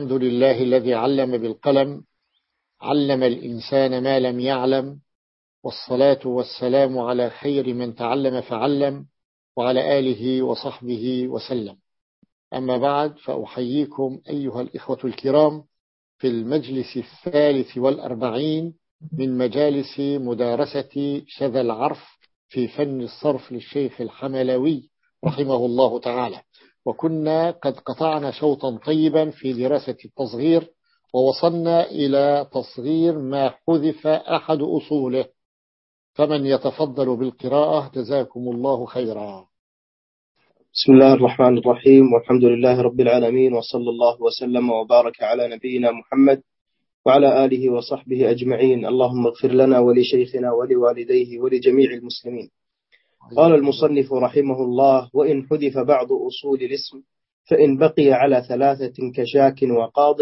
الحمد لله الذي علم بالقلم علم الإنسان ما لم يعلم والصلاة والسلام على خير من تعلم فعلم وعلى آله وصحبه وسلم. أما بعد فأحييكم أيها الإخوة الكرام في المجلس الثالث والأربعين من مجالس مدارسة شذا العرف في فن الصرف للشيخ الحملوي رحمه الله تعالى. وكنا قد قطعنا شوطا طيبا في دراسة التصغير ووصلنا إلى تصغير ما حذف أحد أصوله. فمن يتفضل بالقراءة جزاكم الله خيرا. بسم الله الرحمن الرحيم. والحمد لله رب العالمين وصلى الله وسلم وبارك على نبينا محمد وعلى آله وصحبه أجمعين. اللهم اغفر لنا ولشيخنا ولوالديه ولجميع المسلمين. قال المصنف رحمه الله وإن حذف بعض أصول الاسم فإن بقي على ثلاثة كشاك وقاض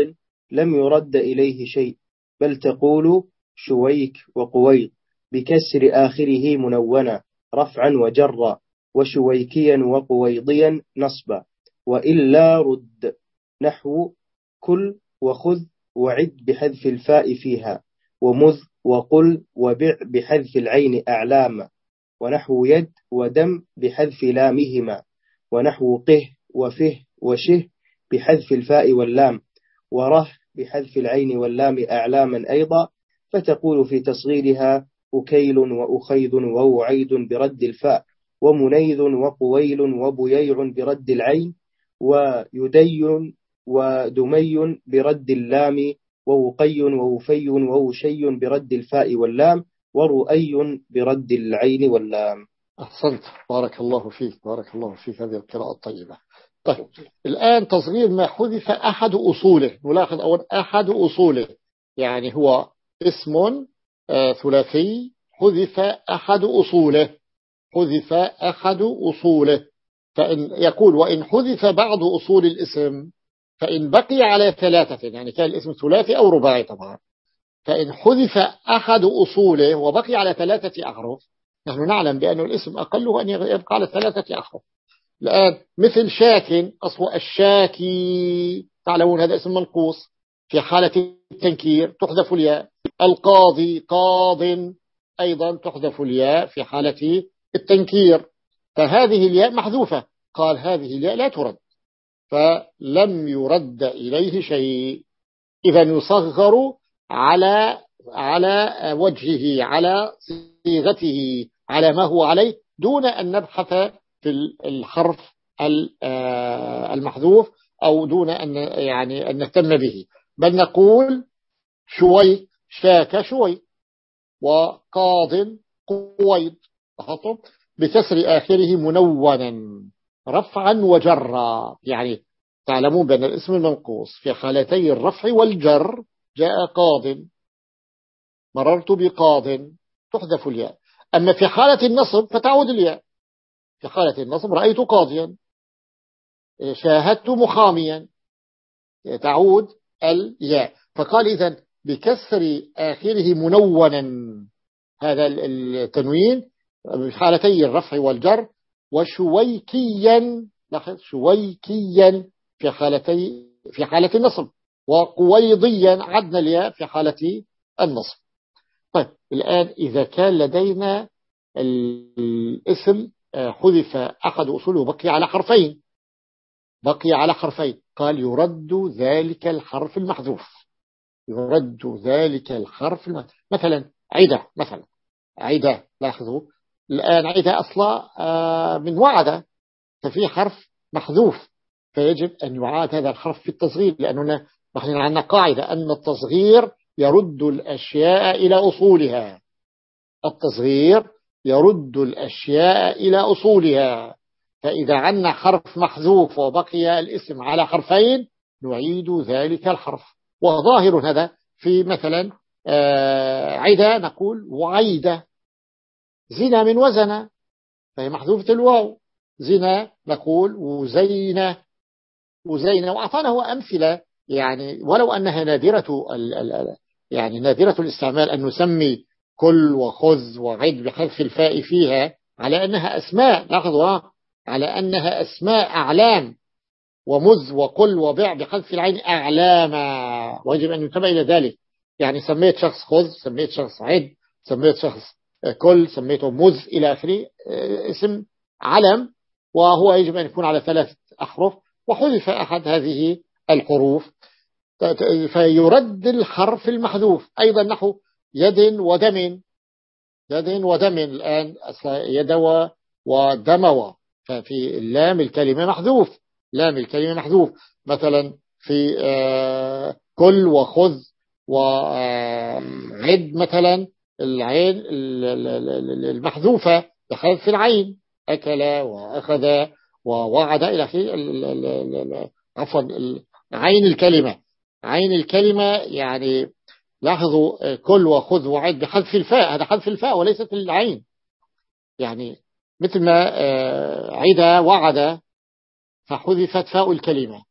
لم يرد إليه شيء بل تقول شويك وقويض بكسر آخره منونا رفعا وجرا وشويكيا وقويضيا نصبا وإلا رد نحو كل وخذ وعد بحذف الفاء فيها ومذ وقل وبع بحذف العين أعلام ونحو يد ودم بحذف لامهما ونحو قه وفه وشه بحذف الفاء واللام وره بحذف العين واللام أعلاما أيضا فتقول في تصغيرها أكيل وأخيذ ووعيد برد الفاء ومنيذ وقويل وبييع برد العين ويدي ودمي برد اللام ووقي ووفي ووشي برد الفاء واللام ورؤي برد العين واللام. أحسنت. بارك الله فيك. بارك الله فيك. هذه القراءة الطيبة. طيب. الآن تصغير ما حذف أحد أصوله. نلاحظ أولا أحد أصوله. يعني هو اسم آه ثلاثي. حذف أحد أصوله. حذف أحد أصوله. فإن يقول وإن حذف بعض أصول الاسم فإن بقي على ثلاثة. يعني كان الاسم ثلاثي أو رباعي طبعا. فإن حذف أحد أصوله وبقي على ثلاثة أحرف نحن نعلم بأن الاسم أقله أن يبقى على ثلاثة أحرف. الآن مثل شاك أصله الشاكي تعلمون هذا اسم منقوص في حالة التنكير تحذف الياء. القاضي قاض أيضا تحذف الياء في حالة التنكير. فهذه الياء محذوفة. قال هذه الياء لا ترد. فلم يرد إليه شيء. إذا يصغر على على وجهه على صيغته على ما هو عليه دون أن نبحث في الحرف المحذوف أو دون أن يعني أن نهتم به. بل نقول شوي شاك شوي وقاض قويض بكسر آخره منونا رفعا وجرا. يعني تعلمون بأن الاسم المنقوص في حالتي الرفع والجر جاء قاض. مررت بقاض. تحذف الياء. أما في حالة النصب فتعود الياء. في حالة النصب رأيت قاضيا. شاهدت محاميا تعود الياء. فقال إذن بكسر آخره منونا هذا التنوين. حالتي الرفع والجر. وشويكيا. لاحظ شويكيا في حالتي في حالة النصب. وقويضيا عدنا الياء في حالة النصب. طيب الآن إذا كان لدينا الاسم آه، حذف أحد أصوله بقي على حرفين. بقي على حرفين. قال يرد ذلك الحرف المحذوف. يرد ذلك الحرف المحذوف. مثلا عدة مثلا عدة لاحظوا. الآن عدة أصلا آه، من وعد ففي حرف محذوف. فيجب أن يعاد هذا الحرف في التصغير لأننا نحن عندنا قاعدة أن التصغير يرد الأشياء إلى أصولها. التصغير يرد الأشياء إلى أصولها. فإذا عندنا حرف محذوف وبقي الاسم على حرفين نعيد ذلك الحرف. وظاهر هذا في مثلا آه، عدا نقول وعيدة. زنا من وزن فهي محذوفة الواو. زنا نقول وزينة. وزينة وأعطانا هو أمثلة يعني ولو أنها نادرة يعني نادرة الاستعمال أن نسمي كل وخذ وعد بحذف الفاء فيها على أنها أسماء لاحظوا على أنها أسماء أعلام ومز وقل وبع بحذف العين أعلاما. ويجب أن ينتبه إلى ذلك. يعني سميت شخص خذ سميت شخص عد سميت شخص كل سميته مز إلى آخره اسم علم وهو يجب أن يكون على ثلاثة أحرف. وحذف أحد هذه الحروف. فيرد الحرف المحذوف. أيضا نحو يد ودم. يد ودم الآن يدوى ودموى ففي اللام الكلمة محذوف. لام الكلمة محذوف. مثلا في آه، كل وخذ وعد مثلا العين المحذوفة. بحذف العين. أكل وأخذ ووعد إلى آخره عفوا عين الكلمة. عين الكلمة يعني لاحظوا كل وخذ وعد بحذف الفاء. هذا حذف الفاء وليست العين. يعني مثل ما آه، عد وعد فحذفت فاء الكلمة.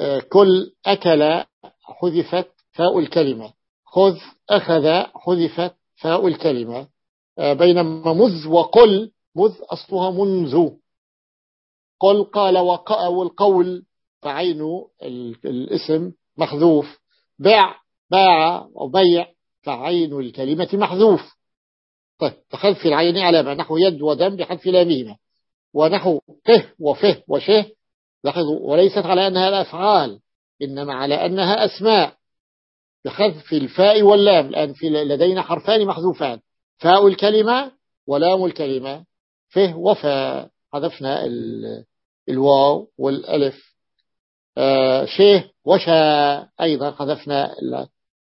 آه، كل أكل حذفت فاء الكلمة. خذ أخذ حذفت فاء الكلمة. آه، بينما مذ وقل مذ أصلها منذ. قل قال وقأ والقول فعين الاسم محذوف بع باع وبيع فعين الكلمة محذوف طيب بحذف العين علامة نحو يد ودم بحذف لامهما. ونحو قه وفه وشه. لاحظوا وليست على أنها الأفعال إنما على أنها أسماء. بحذف الفاء واللام الآن في لدينا حرفان محذوفان فاء الكلمة ولام الكلمة. فه وفاء. حذفنا الواو والألف. آه شه وشا أيضا حذفنا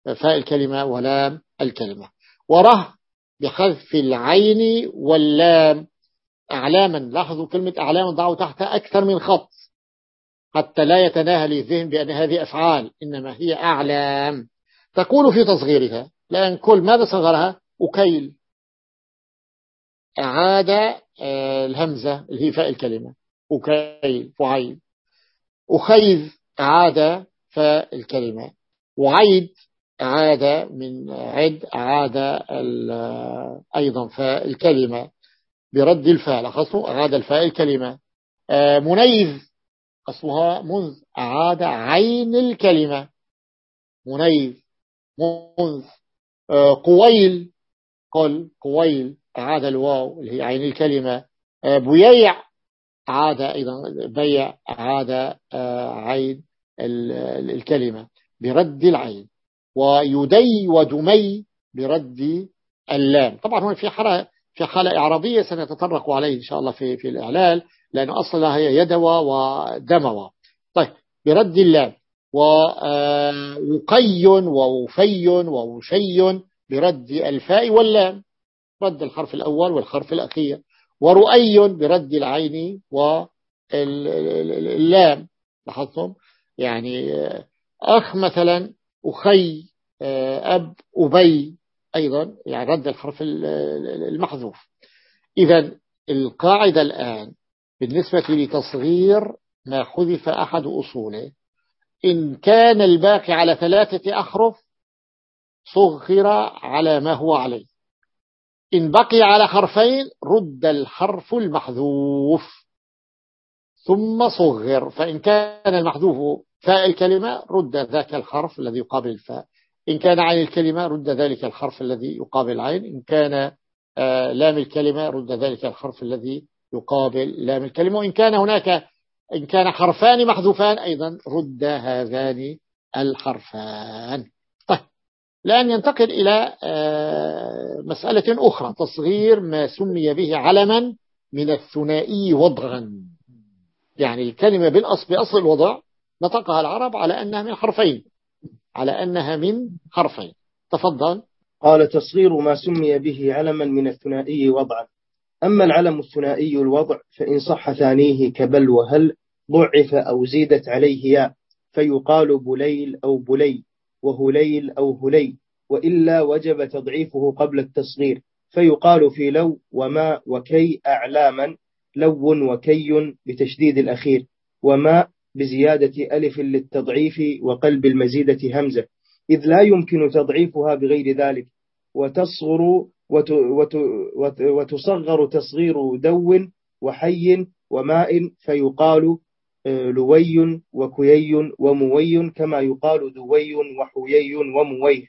فاء الكلمة ولام الكلمة. وره بحذف العين واللام. أعلاما لاحظوا كلمة أعلاما ضعوا تحت أكثر من خط. حتى لا يتناهى الذهن بأن هذه أفعال إنما هي أعلام. تقول في تصغيرها لأن كل ماذا صغرها؟ أكيل. أعاد آه، الهمزة اللي هي فاء الكلمة. أكيل فعيل أخيذ أعاد فاء الكلمة وعيد أعاد من عد أعاد أيضا فاء الكلمة برد الفاء لاحظتوا أعاد الفاء الكلمة. آه، منيذ أصلها منذ أعاد عين الكلمة. منيذ منذ. آه، قويل قل قويل أعاد الواو اللي هي عين الكلمة. آه، بييع عاد أيضا بيع عاد عين الكلمة برد العين ويدي ودمي برد اللام. طبعا هنا في حالة في حالة إعرابية سنتطرق عليه إن شاء الله في في الإعلال لأنه أصلها هي يدوى ودموى. طيب برد اللام ووقي ووفي ووشي برد الفاء واللام. رد الحرف الأول والحرف الأخير. ورؤي برد العين واللام لاحظتم؟ يعني أخ مثلا أخي آه، أب أبي أيضا يعني رد الحرف المحذوف. إذا القاعدة الآن بالنسبة لتصغير ما حذف أحد أصوله إن كان الباقي على ثلاثة أحرف صغر على ما هو عليه. إن بقي على حرفين رد الحرف المحذوف. ثم صغر فإن كان المحذوف فاء الكلمة رد ذاك الحرف الذي يقابل الفاء. إن كان عين الكلمة رد ذلك الحرف الذي يقابل العين إن كان آه، لام الكلمة رد ذلك الحرف الذي يقابل لام الكلمة. وإن كان هناك إن كان حرفان محذوفان أيضا رد هذان الحرفان. لأن ينتقل إلى آه، مسألة أخرى تصغير ما سمي به علما من الثنائي وضعا. يعني الكلمة بالأصل بأصل الوضع نطقها العرب على أنها من حرفين على أنها من حرفين. تفضل. قال تصغير ما سمي به علما من الثنائي وضعا. أما العلم الثنائي الوضع فإن صح ثانية كبل وهل ضعف أو زيدت عليه ياء فيقال بليل أو بلي وهليل أو هلي وإلا وجب تضعيفه قبل التصغير. فيقال في لو وما وكي أعلاما لو وكي بتشديد الأخير وما بزيادة ألف للتضعيف وقلب المزيدة همزة. إذ لا يمكن تضعيفها بغير ذلك. وتصغر وتصغر تصغير دو وحي وماء فيقال لوي وكيي وموي كما يقال دوي وحيي ومويه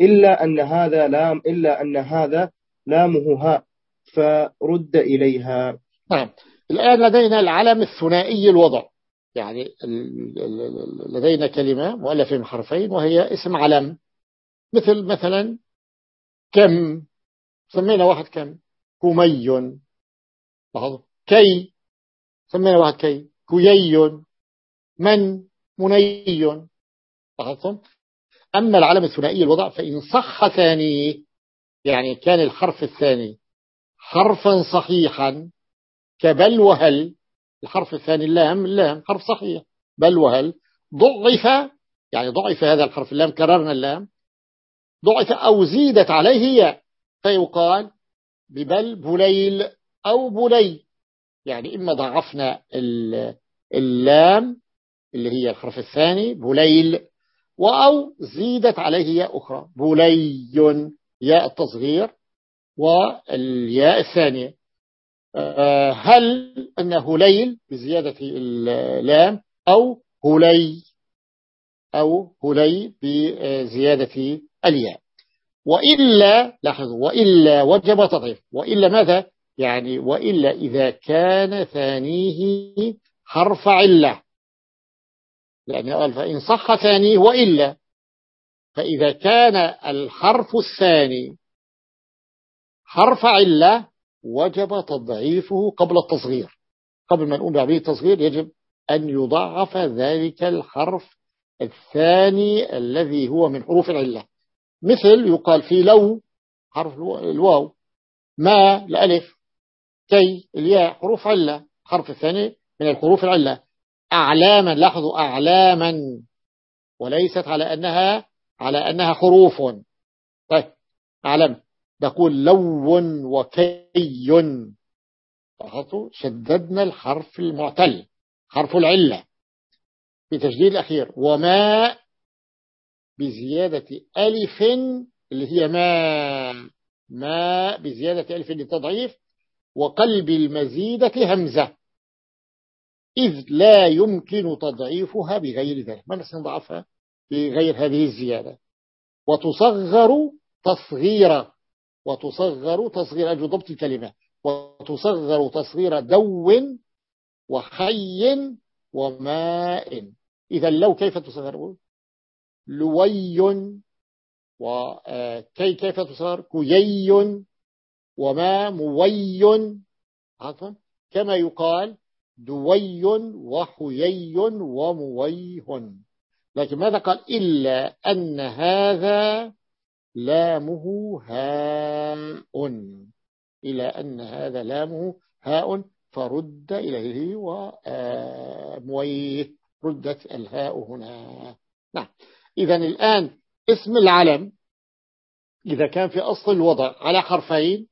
إلا أن هذا لام إلا أن هذا لامه هاء فرد إليها. نعم. الآن لدينا العلم الثنائي الوضع. يعني لدينا كلمة مؤلفة من حرفين وهي اسم علم. مثل مثلا كم؟ سمينا واحد كم؟ كمي كي. سمينا واحد كي. كيي من مني لاحظتم أما العلم الثنائي الوضع فإن صح ثانية يعني كان الحرف الثاني حرفا صحيحا كبل وهل الحرف الثاني اللام اللام حرف صحيح بل وهل. ضعف يعني ضعف هذا الحرف اللام كررنا اللام. ضعف أو زيدت عليه ياء فيقال ببل بليل أو بلي. يعني إما ضعفنا اللام اللي هي الحرف الثاني بليل وأو زيدت عليه ياء أخرى. بلي ياء التصغير والياء الثانية. آه، هل أنه ليل بزيادة اللام أو هلي أو هلي بزيادة الياء؟ وإلا لاحظوا وإلا وجب تضعيف. وإلا ماذا؟ يعني وإلا إذا كان ثانية حرف علة. لأن قال فإن صح ثانية وإلا فإذا كان الحرف الثاني حرف علة وجب تضعيفه قبل التصغير. قبل ما نقول بعملية التصغير يجب أن يضعف ذلك الحرف الثاني الذي هو من حروف العلة. مثل يقال في لو حرف الواو ما الألف؟ كي الياء حروف علة. حرف الثاني من الحروف العلة. أعلاما لاحظوا أعلاما. وليست على أنها على أنها حروف. طيب أعلم. نقول لو وكي. لاحظوا شددنا الحرف المعتل حرف العلة. بتشديد الأخير وما بزيادة ألف اللي هي ما ما بزيادة ألف للتضعيف وقلب المزيدة همزة. إذ لا يمكن تضعيفها بغير ذلك. ما نضعفها؟ بغير هذه الزيادة. وتصغر تصغيرا وتصغر تصغير. أجل ضبط الكلمة. وتصغر تصغير دو وحي وماء. إذا لو كيف تصغر؟ لوي وكي كيف تصغر؟ كيي وما موي. عفوا. كما يقال دوي وحيي ومويه. لكن ماذا قال؟ إلا أن هذا لامه هاء. إلى أن هذا لامه هاء فرد إليه ومويه. ردت الهاء هنا. نعم. إذا الآن اسم العلم إذا كان في أصل الوضع على حرفين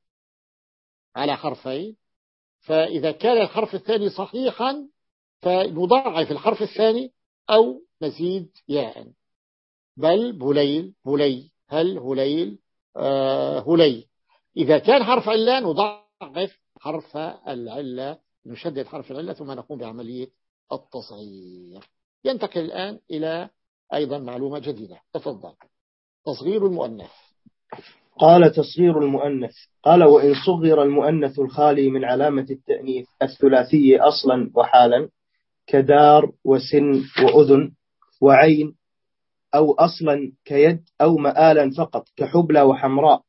على حرفين. فإذا كان الحرف الثاني صحيحا فنضعف الحرف الثاني أو نزيد ياء. بل بليل بلي هل هليل آه هلي. إذا كان حرف علة نضعف حرف العلة نشدد حرف العلة ثم نقوم بعملية التصغير. ينتقل الآن إلى أيضا معلومة جديدة. تفضل. تصغير المؤنث. قال تصغير المؤنث. قال وإن صغر المؤنث الخالي من علامة التأنيث الثلاثي أصلا وحالا كدار وسن وأذن وعين أو أصلا كيد أو مآلا فقط كحبلى وحمراء.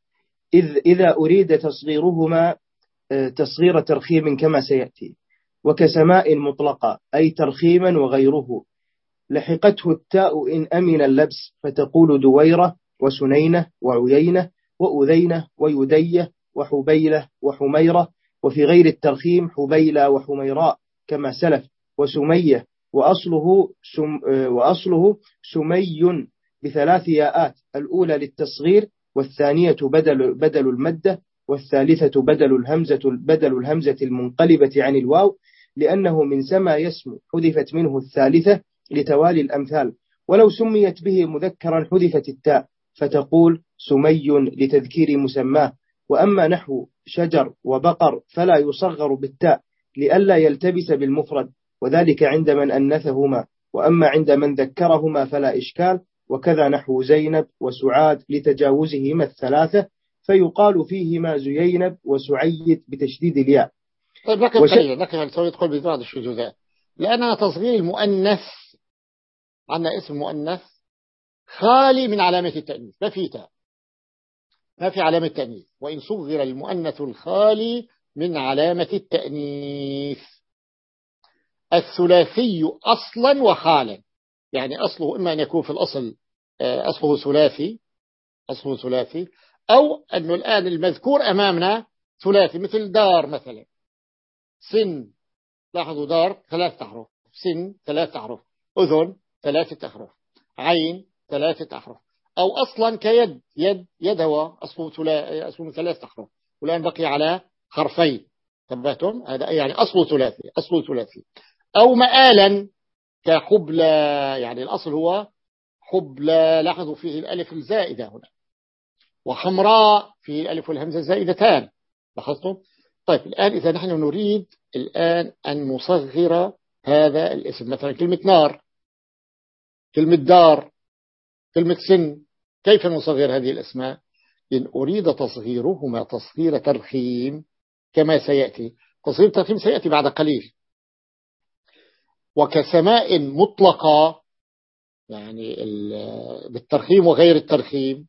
إذ إذا أريد تصغيرهما آه، تصغير ترخيم كما سيأتي وكسماء مطلقة أي ترخيما وغيره. لحقته التاء إن أمن اللبس فتقول دويرة وسنينة وعيينة وأذينة ويدية وحبيلة وحميرة وفي غير الترخيم حبيلة وحميراء كما سلف. وسمية وأصله, سم وأصله سمي بثلاث ياءات الأولى للتصغير والثانية بدل, بدل المدة والثالثة بدل الهمزة بدل الهمزة المنقلبة عن الواو لأنه من سما يسمو حذفت منه الثالثة لتوالي الأمثال. ولو سميت به مذكرا حذفت التاء. فتقول سمي لتذكير مسماه وأما نحو شجر وبقر فلا يصغر بالتاء لئلا يلتبس بالمفرد وذلك عند من أنثهما وأما عند من ذكرهما فلا إشكال وكذا نحو زينب وسعاد لتجاوزهما الثلاثة فيقال فيهما زيينب وسعيد بتشديد الياء. طيب لك وش... لك تدخل ببعض الشذوذات لأنها تصغير المؤنث عندنا اسم مؤنث خالي من علامة التأنيث. ما في تاء ما في علامة تأنيث. وإن صغر المؤنث الخالي من علامة التأنيث. الثلاثي أصلا وحالا يعني أصله إما أن يكون في الأصل آه، أصله ثلاثي أصله ثلاثي أو أنه الآن المذكور أمامنا ثلاثي مثل دار مثلا. سن. لاحظوا دار ثلاث أحرف. سن ثلاث أحرف. أذن ثلاثة أحرف. عين ثلاثة أحرف. أو أصلا كيد يد يد هو أصله, أصله ثلاث أحرف. والآن بقي على حرفين. ثبتم هذا يعني أصله ثلاثي أصله ثلاثي. أو مآلا كحبلى يعني الأصل هو حبلى. لاحظوا فيه الألف الزائدة هنا. وحمراء في الألف والهمزة الزائدتان. لاحظتم؟ طيب الآن إذا نحن نريد الآن أن نصغر هذا الاسم. مثلا كلمة نار. كلمة دار. كلمة سن كيف نصغر هذه الأسماء؟ إن أريد تصغيرهما تصغير ترخيم كما سيأتي. تصغير ترخيم سيأتي بعد قليل. وكسماء مطلقة يعني بالترخيم وغير الترخيم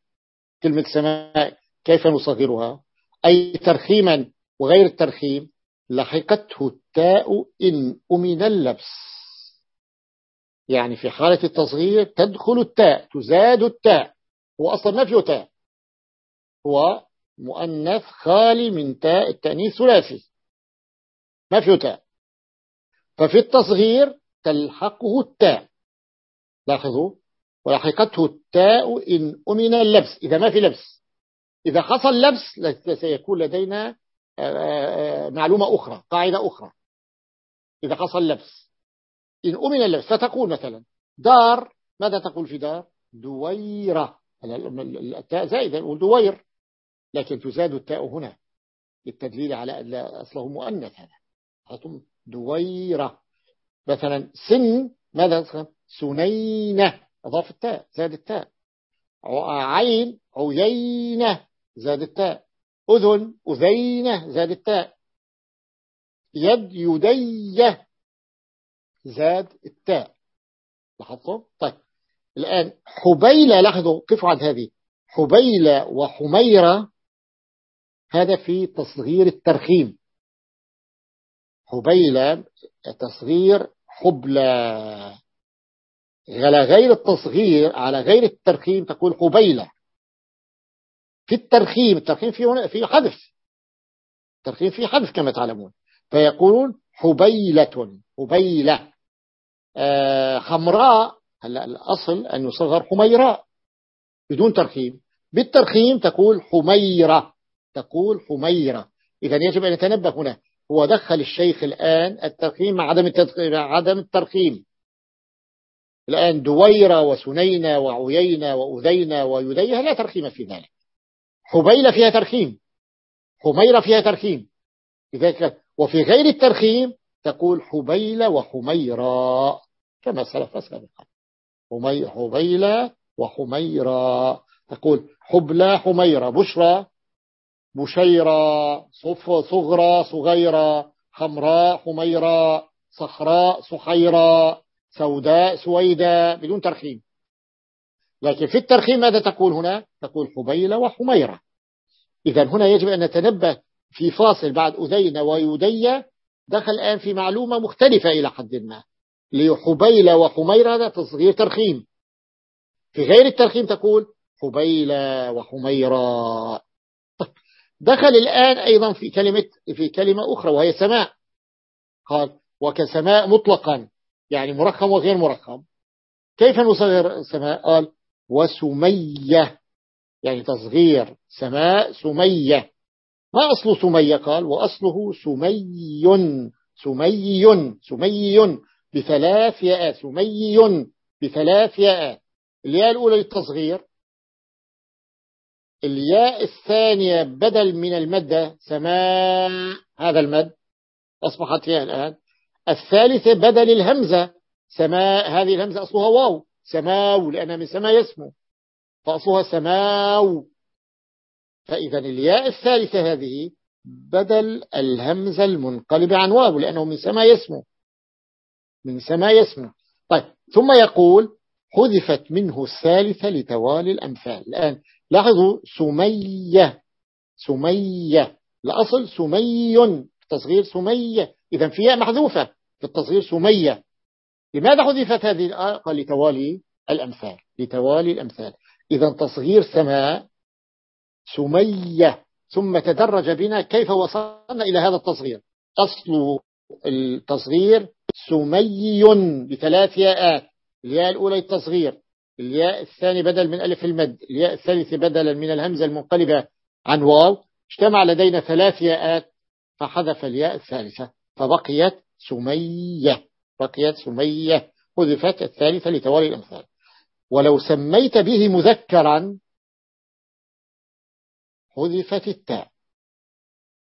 كلمة سماء كيف نصغرها؟ أي ترخيما وغير الترخيم لحقته التاء إن أمن اللبس. يعني في حالة التصغير تدخل التاء تزاد التاء. هو أصلا ما فيه تاء. هو مؤنث خالي من تاء التأنيث ثلاثي ما فيه تاء. ففي التصغير تلحقه التاء. لاحظوا؟ ولحقته التاء إن أمن اللبس. إذا ما في لبس. إذا حصل لبس سيكون لدينا معلومة أخرى قاعدة أخرى. إذا حصل لبس. إن أمن اللبس فتقول مثلا دار ماذا تقول في دار؟ دويرة. التاء زائدة نقول دوير. لكن تزاد التاء هنا للتدليل على أن أصله مؤنث هذا. دويرة. مثلا سن ماذا سنينة. أضاف التاء زاد التاء. عين عيينة زاد التاء. أذن أذينة زاد التاء. يد يديه زاد التاء. لاحظتم طيب. الآن حبيلة لاحظوا قفوا عن هذه. حبيلة وحميرة هذا في تصغير الترخيم. حبيلة تصغير حبلى على غير التصغير على غير الترخيم تقول حبيلة. في الترخيم الترخيم فيه في حذف. الترخيم فيه حذف كما تعلمون. فيقولون حبيلة حبيلة. حمراء هلا الأصل أن يصغر حميراء بدون ترخيم. بالترخيم تقول حميرة. تقول حميرة. إذا يجب أن نتنبه هنا. هو دخل الشيخ الآن الترخيم مع عدم عدم الترخيم. الآن دويرة وسنينة وعيينة وأذينة ويديها لا ترخيم في ذلك. حبيلة فيها ترخيم. حميرة فيها ترخيم. لذلك وفي غير الترخيم تقول حبيلة وحميرة كما سلف سابقا. حبيلة وحميرة. تقول حبلى حميرة بشرى بشيرة صف صغرى صغيرة حمراء حميرة صخراء صحيرة سوداء سويدة بدون ترخيم. لكن في الترخيم ماذا تقول هنا؟ تقول حبيلة وحميرة. إذا هنا يجب أن نتنبه في فاصل بعد أذين ويدية دخل الآن في معلومة مختلفة إلى حد ما. لحبيلة وحميرة هذا تصغير ترخيم. في غير الترخيم تقول حبيلة وحميرة. دخل الآن أيضا في كلمة في كلمة أخرى وهي سماء. قال وكسماء مطلقا يعني مرخم وغير مرخم. كيف نصغر سماء؟ قال وسمية يعني تصغير سماء سمية. ما أصل سمية؟ قال وأصله سمي سمي سمي. بثلاث ياء سمي بثلاث ياء. الياء الأولى للتصغير. الياء الثانية بدل من المادة سماء هذا المد. أصبحت ياء الآن. الثالثة بدل الهمزة سماء هذه الهمزة أصلها واو. سماو لأنها من سماء يسمو. فأصلها سماو. فإذا الياء الثالثة هذه بدل الهمزة المنقلبة عن واو لأنه من سماء يسمو. من سماء يسمو. طيب ثم يقول حذفت منه الثالثة لتوالي الأمثال. الآن لاحظوا سمية سمية. الأصل سمي تصغير سمية. إذا فيها محذوفة في التصغير سمية. لماذا حذفت هذه الآية لتوالي الأمثال؟ لتوالي الأمثال. إذا تصغير سماء سمية. ثم تدرج بنا كيف وصلنا إلى هذا التصغير. أصل التصغير سمي بثلاث ياءات. الياء الأولى التصغير الياء الثاني بدل من ألف المد الياء الثالث بدلا من الهمزة المنقلبة عن واو. اجتمع لدينا ثلاث ياءات فحذف الياء الثالثة فبقيت سمية بقيت سمية. حذفت الثالثة لتوالي الأمثال. ولو سميت به مذكرا حذفت التاء.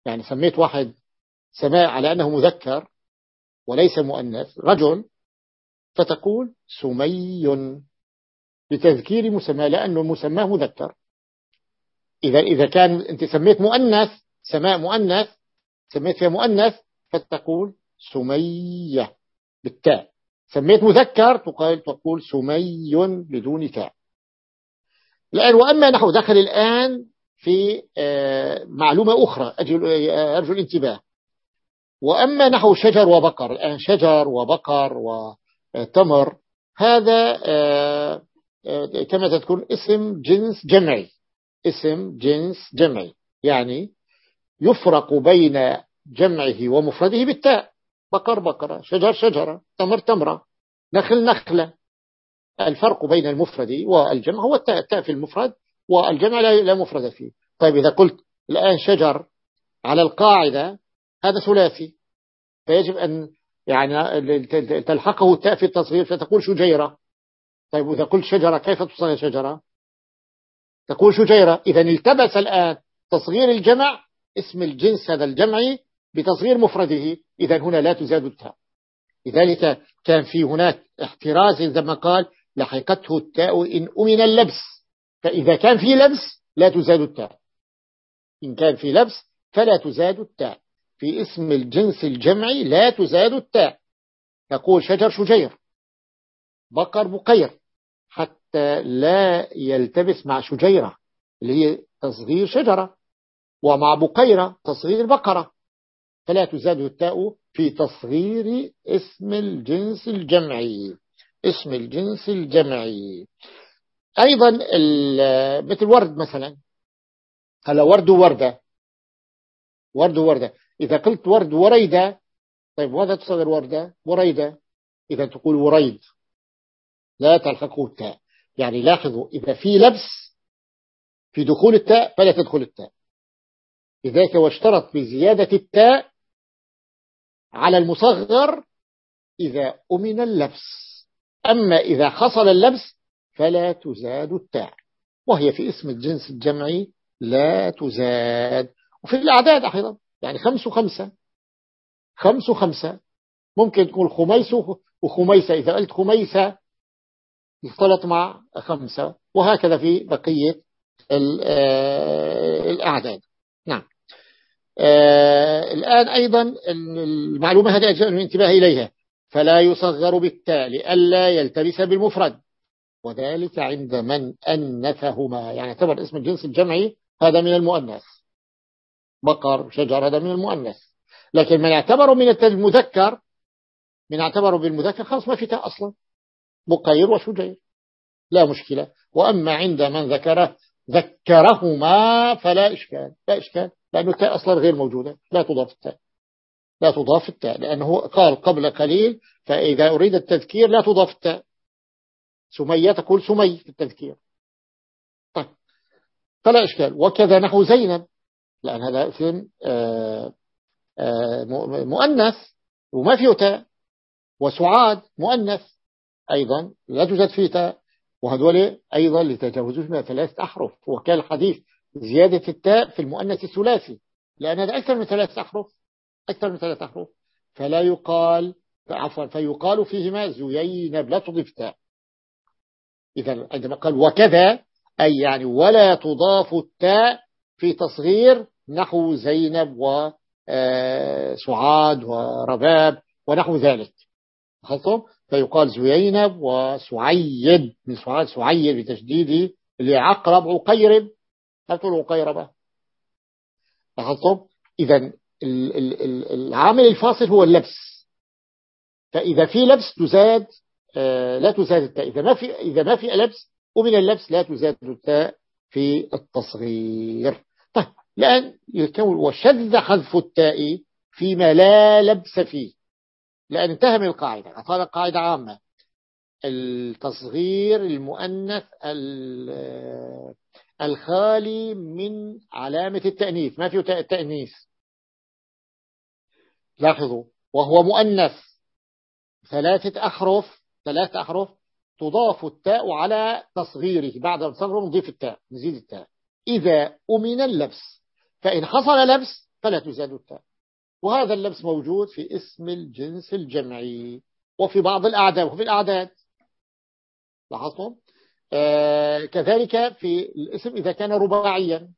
يعني سميت واحد سماء على أنه مذكر وليس مؤنث رجل فتقول سمي. بتذكير مسمى لأنه مسماه مذكر. إذا إذا كان أنت سميت مؤنث سماء مؤنث سميت فيها مؤنث فتقول سمية بالتاء. سميت مذكر تقال تقول سمي بدون تاء. الآن وأما نحو دخل الآن في آه، معلومة أخرى أرجو الانتباه. وأما نحو شجر وبقر الآن شجر وبقر وتمر هذا آه، آه، كما تكون اسم جنس جمعي اسم جنس جمعي يعني يفرق بين جمعه ومفرده بالتاء. بقر بقرة شجر شجرة تمر تمرة نخل نخلة الفرق بين المفرد والجمع هو التاء التاء في المفرد والجمع لا مفرد فيه. طيب إذا قلت الآن شجر على القاعدة هذا ثلاثي. فيجب أن يعني تلحقه التاء في التصغير فتقول شجيرة. طيب إذا قلت شجرة كيف تصغير شجرة؟ تقول شجيرة. إذا التبس الآن تصغير الجمع اسم الجنس هذا الجمعي بتصغير مفرده. إذا هنا لا تزاد التاء. لذلك كان في هناك احتراز عندما قال لحقته التاء إن أمن اللبس. فإذا كان في لبس لا تزاد التاء. إن كان في لبس فلا تزاد التاء. في اسم الجنس الجمعي لا تزاد التاء. يقول شجر شجير بقر بقير حتى لا يلتبس مع شجيرة اللي هي تصغير شجرة ومع بقيرة تصغير بقرة. فلا تزاد التاء في تصغير اسم الجنس الجمعي. اسم الجنس الجمعي. أيضا مثل ورد مثلا. هلا ورد ووردة ورد ووردة إذا قلت ورد وريدة طيب ماذا تصغر وردة؟ وريدة. إذا تقول وريد. لا تلحقه التاء. يعني لاحظوا إذا في لبس في دخول التاء فلا تدخل التاء. لذلك واشترط بزيادة التاء على المصغر إذا أمن اللبس. أما إذا حصل اللبس فلا تزاد التاء. وهي في اسم الجنس الجمعي لا تزاد. وفي الأعداد أيضا. يعني خمس وخمسة. خمس وخمسة. ممكن تكون خميس وخميسة. إذا قلت خميسة يختلط مع خمسة. وهكذا في بقية آه، الأعداد. نعم. آه الآن أيضا المعلومة هذه أجل الانتباه إليها. فلا يصغر بالتاء لئلا يلتبس بالمفرد. وذلك عند من أنثهما. يعني اعتبر اسم الجنس الجمعي هذا من المؤنث. بقر شجر هذا من المؤنث. لكن من اعتبره من المذكر من اعتبره بالمذكر خلاص ما في تاء أصلا. بقير وشجير. لا مشكلة. وأما عند من ذكره ذكرهما فلا إشكال. لا إشكال. لأنه التاء أصلا غير موجودة. لا تضاف التاء. لا تضاف التاء. لأنه قال قبل قليل فإذا أريد التذكير لا تضاف التاء. سمية تقول سمي في التذكير. طيب. فلا إشكال. وكذا نحو زينب. لأن هذا اسم آه، آه، مؤنث وما فيه تاء وسعاد مؤنث أيضا لا توجد فيه تاء وهذول أيضا لتجاوزوا من ثلاث أحرف. وكان الحديث زيادة التاء في المؤنث الثلاثي لأن هذا أكثر من ثلاث أحرف أكثر من ثلاث أحرف. فلا يقال عفوا فيقال فيهما زيينب لا تضيف تاء. إذا عندما قال وكذا أي يعني ولا تضاف التاء في تصغير نحو زينب وسعاد آه، ورباب ونحو ذلك. خلصوا فيقال زينب وسعيد من سعاد سعيد بتشديد اللي عقرب عقيرب لا تقول عقيربة لاحظتم إذا العامل الفاصل هو اللبس. فإذا في لبس تزاد آه، لا تزاد التاء. إذا ما في إذا ما في لبس ومن اللبس لا تزاد التاء في التصغير. الآن يكون وشذ حذف التاء فيما لا لبس فيه. لأن انتهى من القاعدة. أعطانا قاعدة عامة. التصغير المؤنث الخالي من علامة التأنيث. ما فيه تأنيث؟ لاحظوا. وهو مؤنث. ثلاثة أحرف ثلاثة أحرف تضاف التاء على تصغيره. بعد التصغير نضيف التاء نزيد التاء. إذا أمن اللبس. فإن حصل لبس فلا تزاد التاء. وهذا اللبس موجود في اسم الجنس الجمعي وفي بعض الأعداد وفي الأعداد. لاحظتم؟ آه كذلك في الاسم إذا كان رباعيا.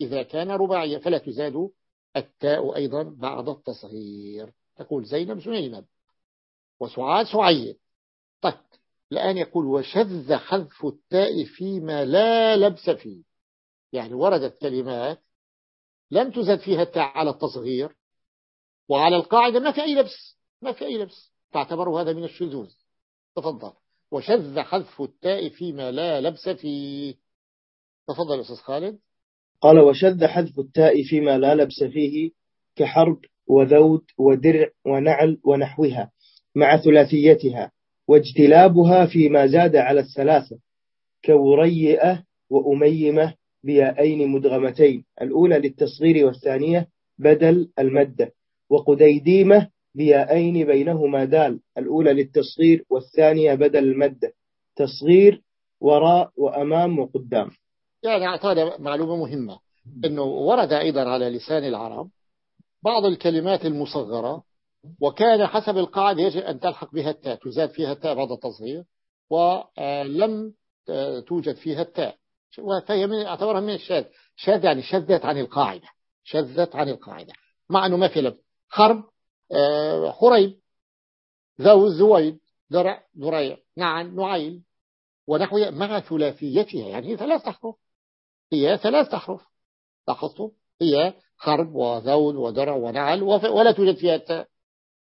إذا كان رباعيا فلا تزاد التاء أيضا بعد التصغير. تقول زينب زينب وسعاد سعيد. طيب الآن يقول وشذ حذف التاء فيما لا لبس فيه. يعني وردت كلمات لم تزد فيها التاء على التصغير وعلى القاعدة ما في أي لبس ما في أي لبس. تعتبر هذا من الشذوذ. تفضل. وشذ حذف التاء فيما لا لبس فيه. تفضل أستاذ خالد. قال وشذ حذف التاء فيما لا لبس فيه كحرب وذود ودرع ونعل ونحوها مع ثلاثيتها واجتلابها فيما زاد على الثلاثة كوريئة وأميمة بيائين مدغمتين الأولى للتصغير والثانية بدل المدة وقديديمة بيائين بينهما دال الأولى للتصغير والثانية بدل المدة تصغير وراء وأمام وقدام. يعني أعطانا معلومة مهمة أنه ورد أيضا على لسان العرب بعض الكلمات المصغرة وكان حسب القاعدة يجب أن تلحق بها التاء تزاد فيها التاء بعد التصغير ولم توجد فيها التاء. فهي من أعتبرها من الشاذ. شاذ يعني شذت عن القاعدة. شذت عن القاعدة. مع أنه لب حرب آه، حريب ذو زويد درع دريع نعم نعيل ونحو مع ثلاثيتها. يعني ثلاث أحرف. هي ثلاث أحرف. لاحظتم هي حرب وذود ودرع ونعل ولا توجد فيها التاء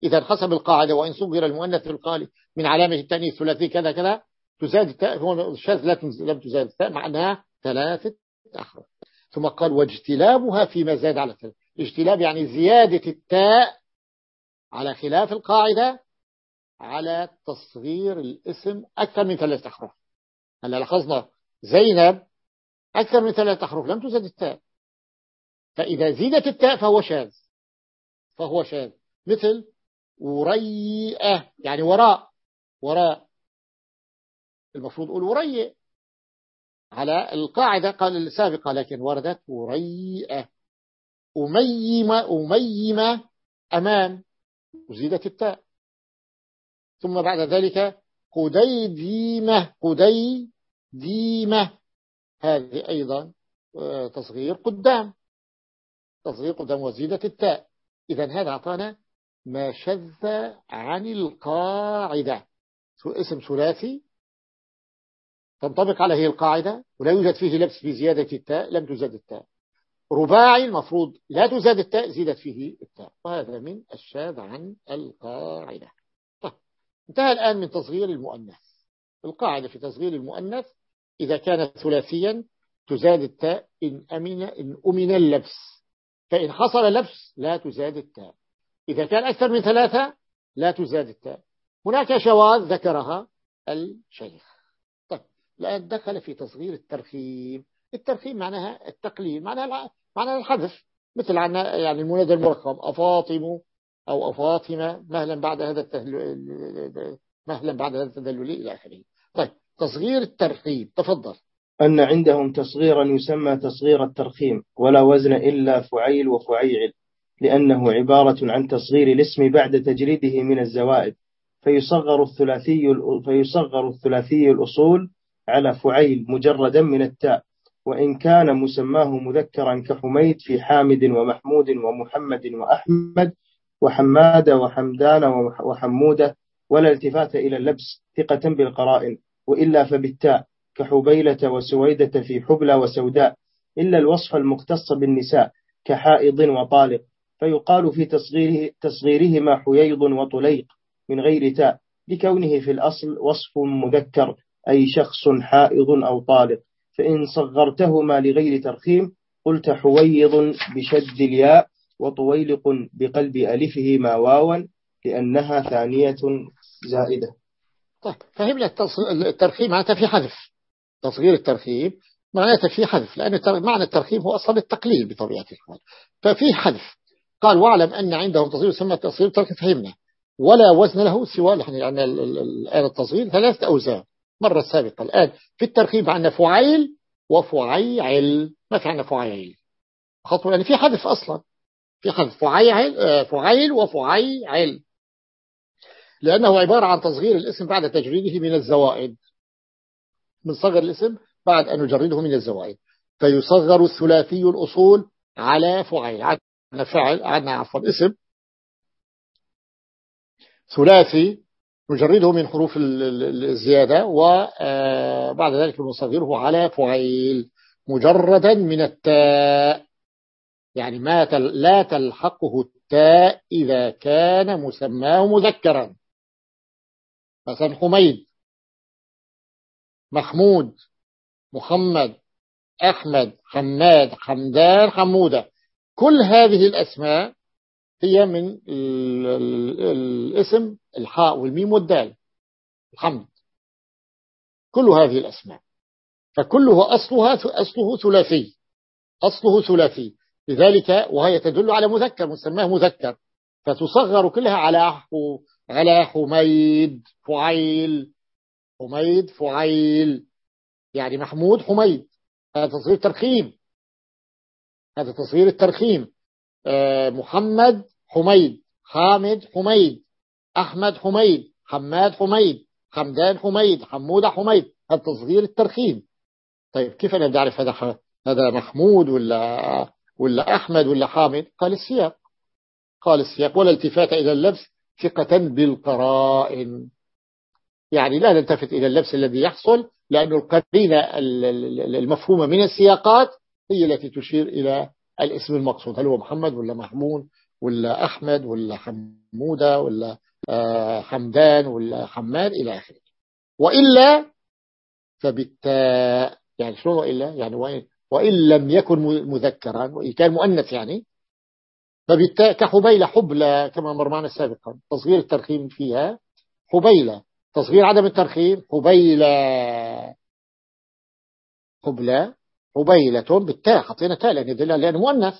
إذا حسب القاعدة وإن صغر المؤنث القالي من علامة التأنيث ثلاثي كذا كذا تزاد التاء هو الشاذ لم تزاد التاء مع أنها ثلاثة أحرف ثم قال واجتلابها فيما زاد على الثلاث اجتلاب يعني زيادة التاء على خلاف القاعدة على تصغير الاسم أكثر من ثلاثة أحرف. هلا لاحظنا زينب أكثر من ثلاثة أحرف لم تزد التاء. فإذا زيدت التاء فهو شاذ. فهو شاذ. مثل وريئة يعني وراء وراء. المفروض أقول وريئ على القاعدة قال السابقة لكن وردت وريئة. أميمة أميمة أمام. وزيدت التاء. ثم بعد ذلك قديديمة قديديمة هذه أيضا آه، تصغير قدام. تصغير قدام وزيدة التاء. إذا هذا أعطانا ما شذ عن القاعدة. اسم ثلاثي؟ تنطبق عليه القاعدة ولا يوجد فيه لبس في زيادة التاء لم تزاد التاء. رباعي المفروض لا تزاد التاء زيدت فيه التاء. وهذا من الشاذ عن القاعدة. طيب انتهى الآن من تصغير المؤنث. القاعدة في تصغير المؤنث إذا كان ثلاثيا تزاد التاء إن أمن, إن أمن اللبس. فإن حصل لبس لا تزاد التاء. إذا كان أكثر من ثلاثة لا تزاد التاء. هناك شواذ ذكرها الشيخ. الآن دخل في تصغير الترخيم. الترخيم معناها التقليل معناها معناها الحذف. مثل عنا يعني المنادى المرخم أفاطم أو أفاطمة مهلا بعد هذا مهلا بعد هذا التدلل إلى آخره. طيب تصغير الترخيم. تفضل. أن عندهم تصغيرا يسمى تصغير الترخيم ولا وزن إلا فعيل وفعيعل لأنه عبارة عن تصغير الاسم بعد تجريده من الزوائد. فيصغر الثلاثي فيصغر الثلاثي الأصول على فعيل مجردا من التاء وإن كان مسماه مذكرا كحميد في حامد ومحمود ومحمد وأحمد وحماد وحمدان وحمودة ولا التفات إلى اللبس ثقة بالقرائن وإلا فبالتاء كحبيلة وسويدة في حبلى وسوداء إلا الوصف المختص بالنساء كحائض وطالق فيقال في تصغيره تصغيرهما حييض وطليق من غير تاء لكونه في الأصل وصف مذكر أي شخص حائض أو طالق فإن صغرتهما لغير ترخيم قلت حويض بشد الياء وطويلق بقلب ألفه ما واوا لأنها ثانية زائدة. طيب فهمنا الترخيم معناتها في حذف. تصغير الترخيم معناتها في حذف لأن معنى الترخيم هو أصلا التقليل بطبيعة الحال ففي حذف. قال واعلم أن عندهم تصغير يسمى تصغير الترخيم فهمنا. ولا وزن له سوى يعني الآن التصغير ثلاثة أوزان. مرة سابقة. الآن في الترخيم عندنا فعيل وفعيل. ما في عندنا فعيل؟ خطوة. يعني في حذف أصلا. في حذف فعيل, آه، فعيل وفعيل. لأنه عبارة عن تصغير الاسم بعد تجريده من الزوائد. من صغر الاسم بعد أن نجرده من الزوائد. فيصغر الثلاثي الأصول على فعيل. عندنا فعل عندنا عفوا اسم. ثلاثي نجرده من حروف الزيادة وبعد آه، ذلك نصغره على فعيل مجردا من التاء. يعني ما لا تلحقه التاء إذا كان مسماه مذكرا. مثلا حميد محمود محمد أحمد حماد حمدان حمودة. كل هذه الأسماء هي من الاسم الحاء والميم والدال. الحمد. كل هذه الأسماء. فكله أصلها أصله ثلاثي. أصله ثلاثي. لذلك وهي تدل على مذكر مسماه مذكر. فتصغر كلها على على حميد فعيل. حميد فعيل. يعني محمود حميد. هذا تصغير ترخيم هذا تصغير الترخيم. محمد حميد حامد حميد أحمد حميد حماد حميد حمدان حميد حمودة حميد. هذا تصغير الترخيم؟ طيب كيف أنا بدي أعرف هذا هذا محمود ولا ولا أحمد ولا حامد؟ قال السياق. قال السياق. ولا التفات إلى اللبس ثقة بالقرائن. يعني لا نلتفت إلى اللبس الذي يحصل لأن القرينة المفهومة من السياقات هي التي تشير إلى الاسم المقصود هل هو محمد ولا محمود ولا أحمد ولا حمودة ولا آه، حمدان ولا حماد إلى آخره. وإلا فبالتاء يعني شلون وإلا؟ يعني وإن, وإن لم يكن مذكرا وإن كان مؤنث يعني فبالتاء كحبيلة حبلة كما مر معنا سابقا. تصغير الترخيم فيها حبيلة. تصغير عدم الترخيم حبيلة. حبلة حبيلة بالتاء حطينا تاء لأن يدل لأنه مؤنث.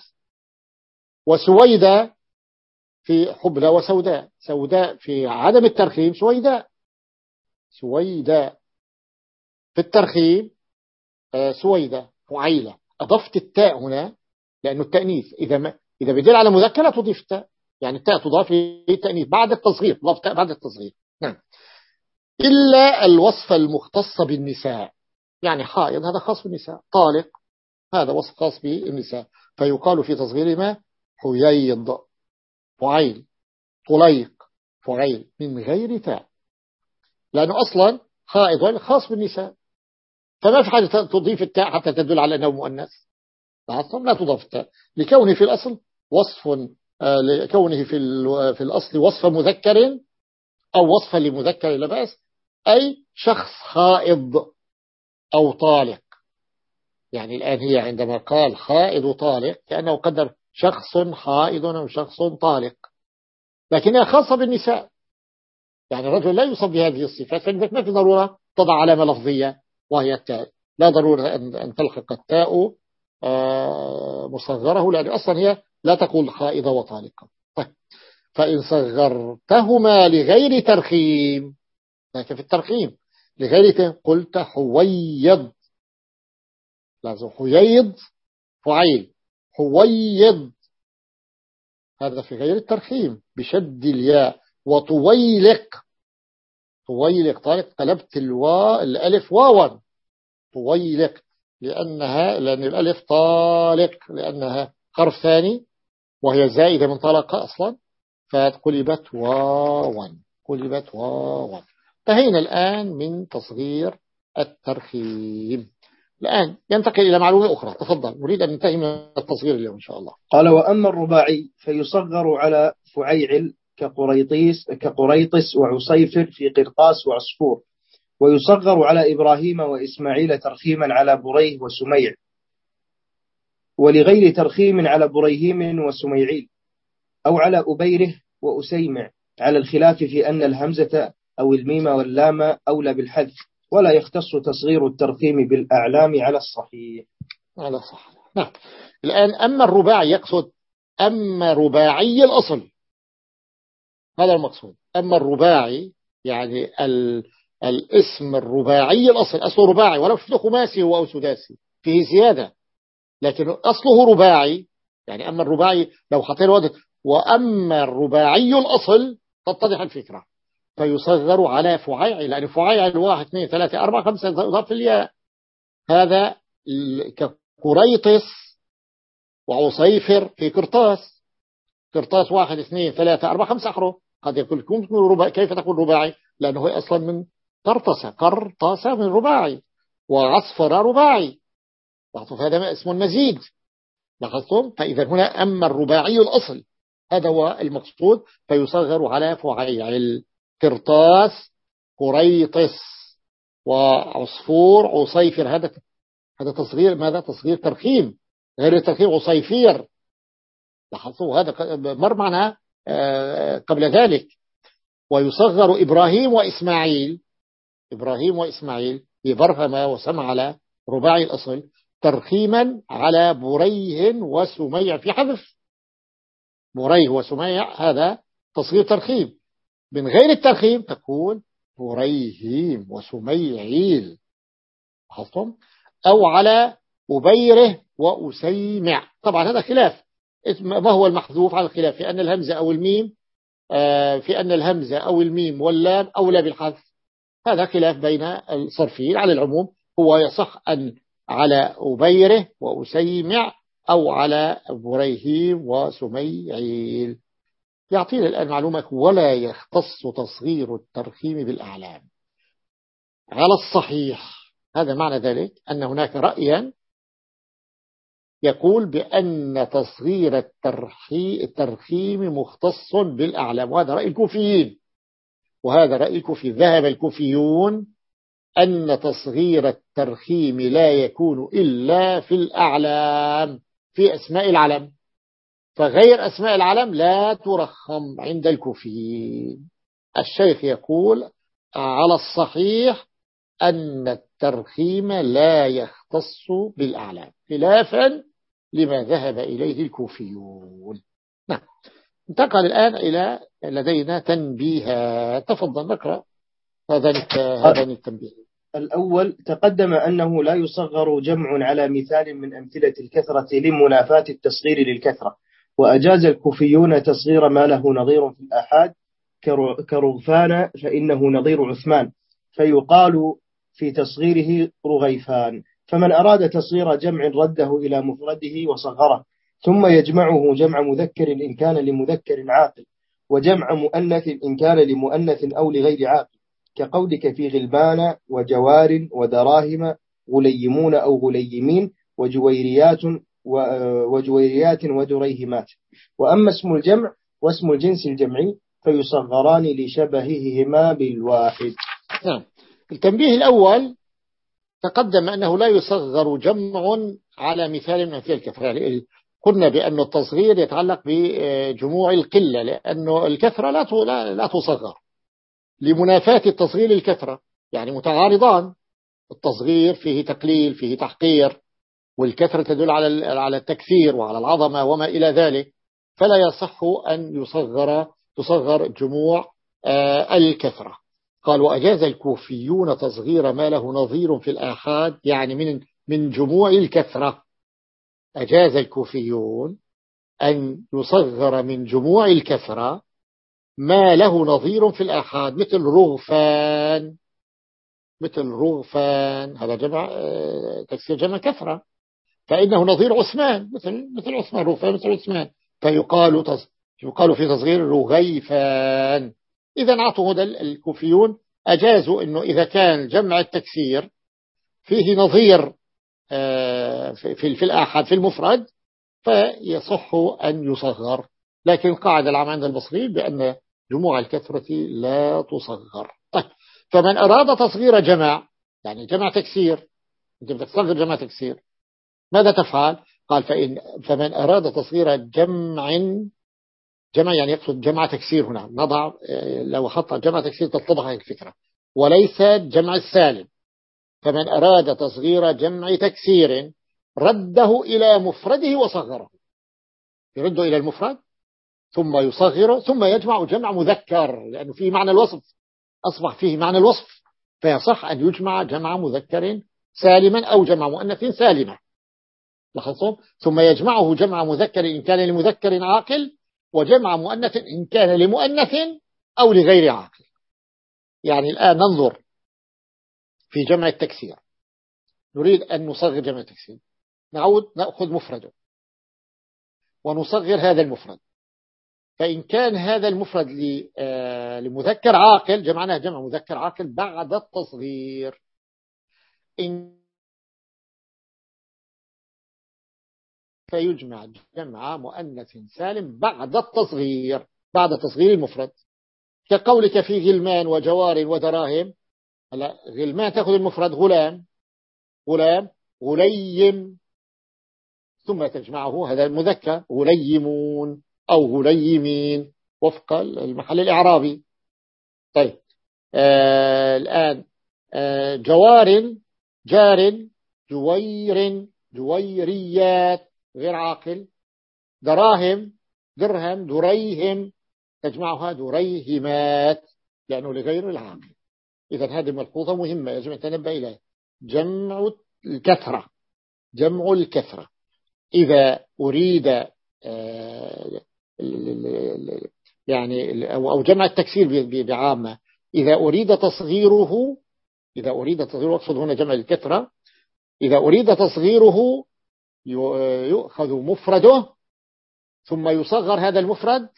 وسويدة في حبلة وسوداء سوداء في عدم الترخيم سويداء. سويداء في الترخيم آه، سويدة فعيلة. أضفت التاء هنا لأنه التأنيث. إذا ما إذا بدل على مذكرة تضيف التاء يعني التاء تضاف للتأنيث بعد التصغير تضاف بعد التصغير. نعم. إلا الوصف المختص بالنساء. يعني حائض هذا خاص بالنساء. طالق هذا وصف خاص بالنساء. فيقال في تصغيرهما حييض فعيل. طليق فعيل. من غير تاء. لأنه أصلا حائض خاص بالنساء. فما في حاجة تضيف التاء حتى تدل على أنه مؤنث. أصلا لا تضاف التاء. لكونه في الأصل وصف آه، لكونه في في الأصل وصف مذكر أو وصفا لمذكر لا بأس أي شخص حائض أو طالق. يعني الآن هي عندما قال حائض طالق كأنه قدر شخص حائض أو شخص طالق. لكنها خاصة بالنساء. يعني الرجل لا يصب بهذه الصفات فإنك ما في ضرورة تضع علامة لفظية وهي التاء. لا ضرورة أن تلحق التاء آه، مصغره لأن أصلا هي لا تقول حائضة وطالقة طيب. فإن صغرتهما لغير ترخيم. لكن في الترخيم. لغير قلت حويض. لازم حويض فعيل. حويض. هذا في غير الترخيم بشد الياء. وطويلق. طويلق. طالق قلبت الواء الألف واوا. طويلق. لأنها لأن الألف طالق لأنها حرف ثاني. وهي زائدة من طلق أصلا. فقلبت واوا. قلبت واوا. انتهينا الآن من تصغير الترخيم. الآن ينتقل إلى معلومة أخرى. تفضل. نريد أن ننتهي من التصغير اليوم إن شاء الله. قال وأما الرباعي فيصغر على فعيعل كقريطيس كقريطس وعصيفر في قرطاس وعصفور ويصغر على إبراهيم وإسماعيل ترخيما على بريه وسميع ولغير ترخيم على بريهيم وسميعيل أو على أبيره وأسيمع على الخلاف في أن الهمزة أو الميم واللام أولى بالحذف ولا يختص تصغير الترخيم بالأعلام على الصحيح. على صحيح نعم. الآن أما الرباعي يقصد أما رباعي الأصل. هذا المقصود. أما الرباعي يعني ال... الاسم الرباعي الأصل. أصله رباعي ولو شفته خماسي هو أو سداسي. فيه زيادة. لكن أصله رباعي يعني أما الرباعي لو حطينا وقت وأما الرباعي الأصل تتضح الفكرة. فيصغر على فعيع لأن فعيع الواحد اثنين ثلاثة أربعة خمسة يضاف الياء. هذا كقريطس وعصيفر في كرطاس كرطاس واحد اثنين ثلاثة أربعة خمسة أحرف قد يكون رباعي. كيف تكون رباعي؟ لأنه أصلا من قرطس قرطس من رباعي. وعصفر رباعي. لاحظوا هذا اسم مزيد. لاحظتم؟ فإذا هنا أما الرباعي الأصل. هذا هو المقصود. فيصغر على فعيل قرطاس قريطس وعصفور عصيفر. هذا هذا تصغير ماذا؟ تصغير ترخيم. غير الترخيم عصيفير. لاحظوا هذا مر معنا آه، قبل ذلك. ويصغر إبراهيم وإسماعيل. إبراهيم وإسماعيل ببرهم وسمع على رباعي الأصل ترخيما على بريه وسميع في حذف. بريه وسميع هذا تصغير ترخيم. من غير الترخيم تكون بريهيم وسميعيل لاحظتم أو على أبيره وأسيمع. طبعا هذا خلاف. ما هو المحذوف على الخلاف؟ في أن الهمزة أو الميم آه، في أن الهمزة أو الميم واللام أولى بالحذف. هذا خلاف بين الصرفيين على العموم. هو يصح أن على أبيره وأسيمع أو على بريهيم وسميعيل. يعطينا الآن معلومة ولا يختص تصغير الترخيم بالأعلام. على الصحيح هذا معنى ذلك أن هناك رأيا يقول بأن تصغير الترخيم مختص بالأعلام وهذا رأي الكوفيين. وهذا رأي الكوفي ذهب الكوفيون أن تصغير الترخيم لا يكون إلا في الأعلام في أسماء العلم. فغير أسماء العلم لا ترخم عند الكوفيين. الشيخ يقول على الصحيح أن الترخيم لا يختص بالأعلام خلافا لما ذهب إليه الكوفيون. نعم. انتقل الآن إلى لدينا تنبيهات تفضل نقرأ هذان التنبيه. الأول تقدم أنه لا يصغر جمع على مثال من أمثلة الكثرة لمنافاة التصغير للكثرة. وأجاز الكوفيون تصغير ما له نظير في الآحاد كرغفان فإنه نظير عثمان فيقال في تصغيره رغيفان. فمن أراد تصغير جمع رده إلى مفرده وصغره ثم يجمعه جمع مذكر إن كان لمذكر عاقل وجمع مؤنث إن كان لمؤنث أو لغير عاقل كقولك في غلبان وجوار ودراهم غليمون أو غليمين وجويريات وجويريات ودريهمات وأما اسم الجمع واسم الجنس الجمعي فيصغران لشبههما بالواحد. نعم. التنبيه الأول تقدم أنه لا يصغر جمع على مثال من أمثال الكثرة يعني قلنا بأن التصغير يتعلق بجموع القلة لأنه الكثرة لا لا تصغر. لمنافاة التصغير الكثرة يعني متعارضان. التصغير فيه تقليل فيه تحقير. والكثرة تدل على على التكثير وعلى العظمة وما إلى ذلك. فلا يصح أن يصغر تصغر جموع آه، الكثرة. قال وأجاز الكوفيون تصغير ما له نظير في الآحاد يعني من من جموع الكثرة. أجاز الكوفيون أن يصغر من جموع الكثرة ما له نظير في الآحاد مثل رغفان. مثل رغفان. هذا جمع آه، تكسير جمع كثرة. فإنه نظير عثمان مثل مثل عثمان رغفان مثل عثمان. فيقال يقال في تصغير رغيفان. إذا عطوا هذا الكوفيون أجازوا أنه إذا كان جمع التكسير فيه نظير آه، في, في الآحاد في المفرد فيصح أن يصغر. لكن القاعدة العامة عند المصريين بأن جموع الكثرة لا تصغر. طيب فمن أراد تصغير جمع يعني جمع تكسير أنت بدك تصغر جمع تكسير ماذا تفعل؟ قال فإن فمن أراد تصغير جمع جمع يعني يقصد جمع تكسير هنا. نضع لو حط جمع تكسير تتضح الفكرة. وليس جمع السالم. فمن أراد تصغير جمع تكسير رده إلى مفرده وصغره. يرده إلى المفرد ثم يصغره ثم يجمع جمع مذكر لأنه فيه معنى الوصف. أصبح فيه معنى الوصف فيصح أن يجمع جمع مذكر سالما أو جمع مؤنث سالمة لاحظتم ثم يجمعه جمع مذكر إن كان لمذكر عاقل وجمع مؤنث إن كان لمؤنث أو لغير عاقل. يعني الآن ننظر في جمع التكسير. نريد أن نصغر جمع التكسير. نعود نأخذ مفرده. ونصغر هذا المفرد. فإن كان هذا المفرد آه، لمذكر عاقل جمعناه جمع مذكر عاقل بعد التصغير. إن فيجمع جمع مؤنث سالم بعد التصغير بعد تصغير المفرد. كقولك في غلمان وجوار ودراهم هلا غلمان تأخذ المفرد غلام غلام غليم. ثم تجمعه هذا المذكر غليمون أو غليمين. وفق المحل الإعرابي. طيب آه الآن آه جوار جار جوير جويريات. غير عاقل دراهم درهم دريهم تجمعها دريهمات لأنه لغير العاقل. إذا هذه ملحوظة مهمة يجب أن تنبه إليها. جمع الكثرة. جمع الكثرة. إذا أريد آه، يعني أو جمع التكسير بعامة. إذا أريد تصغيره إذا أريد تصغيره أقصد هنا جمع الكثرة. إذا أريد تصغيره يؤخذ مفرده ثم يصغر هذا المفرد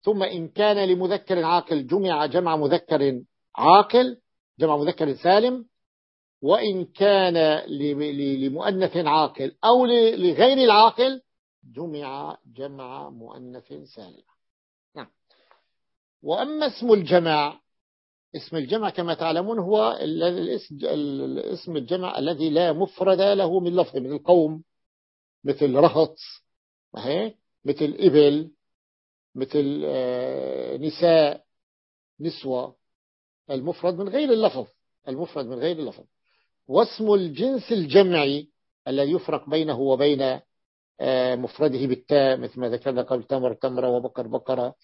ثم إن كان لمذكر عاقل جمع جمع مذكر عاقل جمع مذكر سالم وإن كان لمؤنث عاقل أو لغير العاقل جمع جمع مؤنث سالم. نعم. وأما اسم الجمع اسم الجمع كما تعلمون هو الاسم الجمع الذي لا مفرد له من لفظ من القوم. مثل رهط مثل إبل مثل آه، نساء نسوة. المفرد من غير اللفظ المفرد من غير اللفظ. واسم الجنس الجمعي الذي يفرق بينه وبين آه، مفرده بالتاء مثل ما ذكرنا قبل تمر تمرة وبقر بقرة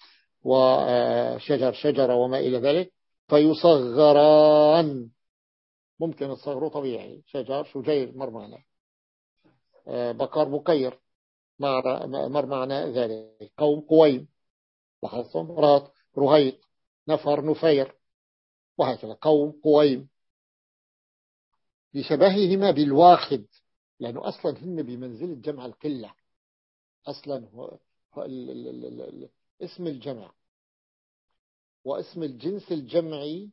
وشجر شجرة وما إلى ذلك. فيصغران. ممكن الصغر طبيعي. شجر شجير مر معنا بقر بقير مر معنا ذلك. قوم قويم. لاحظتم رات رهيط. نفر نفير. وهكذا. قوم قويم. لشبههما بالواحد لأنه أصلا هن بمنزلة جمع القلة. أصلا هو اسم الجمع. واسم الجنس الجمعي